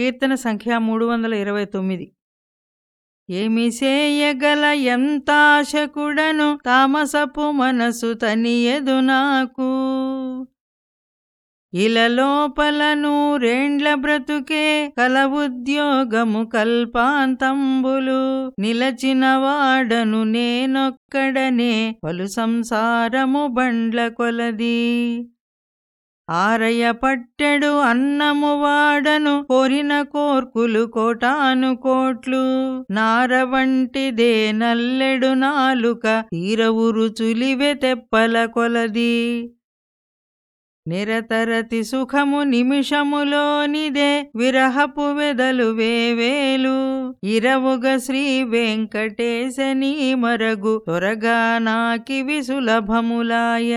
కీర్తన సంఖ్య మూడు వందల ఇరవై తొమ్మిది. ఏమి చేయగల ఎంతాశకుడను తామసపు మనసు తనియదు నాకు. ఇలలోపల నూరేండ్ల బ్రతుకే కల ఉద్యోగము కల్పాంతంబులు. నిలచిన వాడను నేనొక్కడనే పలు సంసారము బండ్ల కొలది. ఆరయ పట్టెడు అన్నము వాడను కోరిన కోర్కులు కోటాను కోట్లు. నార వంటిదే నల్లెడు నాలుక తీరవు రుచులివె తెప్పల కొలది. నిరతరతి సుఖము నిమిషములోనిదే విరహపు వెదలు వేవేలు. ఇరవుగ శ్రీ వెంకటేశని మరగు త్వరగా నాకివి సులభములాయ.